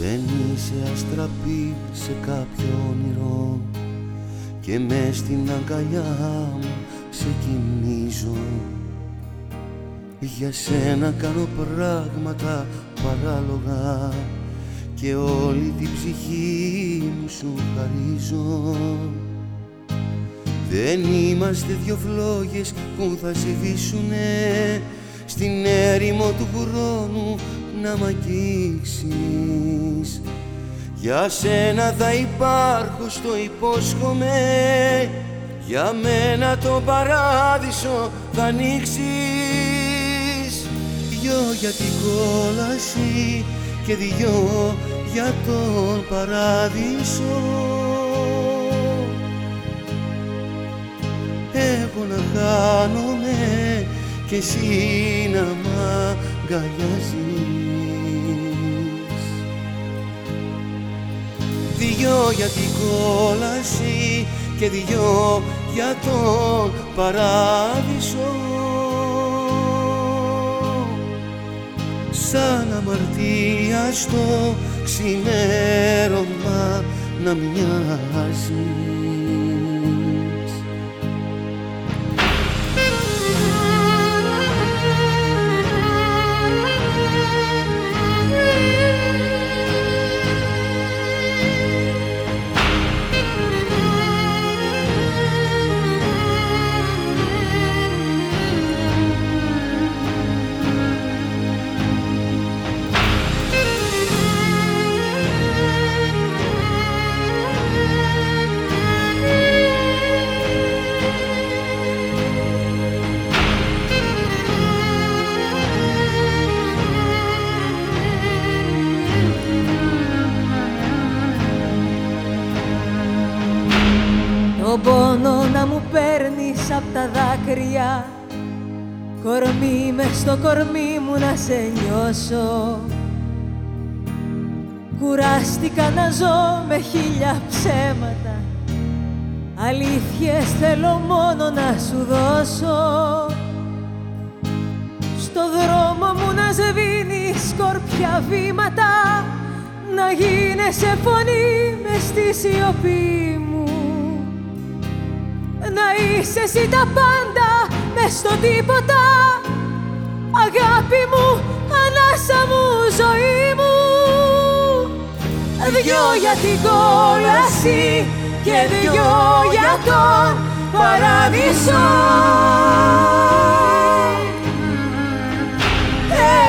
Δεν είσαι αστραπή σε κάποιο όνειρο και μες στην αγκαλιά μου σε κοιμίζω για σένα κάνω πράγματα παράλογα. Και όλη την ψυχή μου σου χαρίζω. Δεν είμαστε δυο φλόγες που θα συμβήσουνε στην έρημο του χρόνου να μ' αγγίξεις. Για σένα θα υπάρχω στο υπόσχομαι για μένα το παράδεισο θα ανοίξεις. Δυο για την κόλαση και δυο για τον παράδεισο. Εγώ να χάνομαι και εσύ να μ' αγκαλιάζεις. Δυο για την κόλαση και δυο για τον παράδεισο. Σαν αμαρτία στο ξημέρωμα να μοιάζει απ' τα δάκρυα. Κορμί με στο κορμί μου να σε νιώσω. Κουράστηκα να ζω με χίλια ψέματα. Αλήθειες θέλω μόνο να σου δώσω. Στο δρόμο μου να σβήνει σκορπιά βήματα Να γίνεσαι φωνή μες στη σιωπή μου να είσαι εσύ τα πάντα μες στο τίποτα. Αγάπη μου, ανάσα μου, ζωή μου. Δυο για την κόλαση και δυο για τον παράδεισο.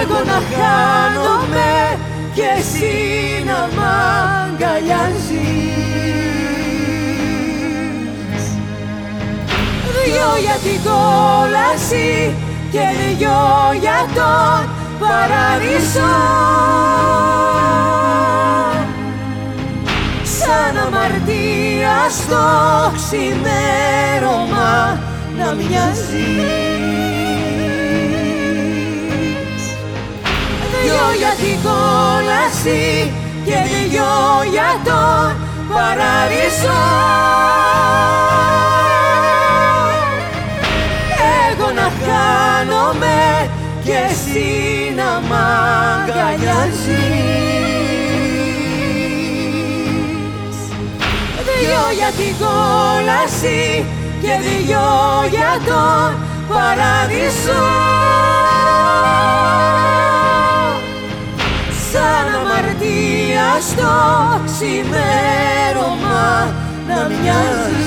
Εγώ να χάνομαι και εσύ να μ' αγκαλιάζεις για την κόλαση και δυο για τον παράδεισο. Σαν αμαρτία στο ξημέρωμα να μοιάζει. Δυο για την κόλαση και δυο για τον παράδεισο χάνομαι και εσύ να μ' αγκαλιάζεις. Δυο για την κόλαση και δυο για τον παράδεισο. Σαν αμαρτία στο ξημέρωμα να μοιάζει